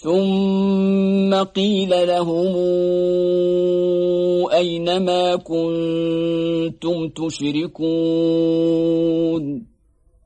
ثم قيل لهم أين ما كنتم تشركون؟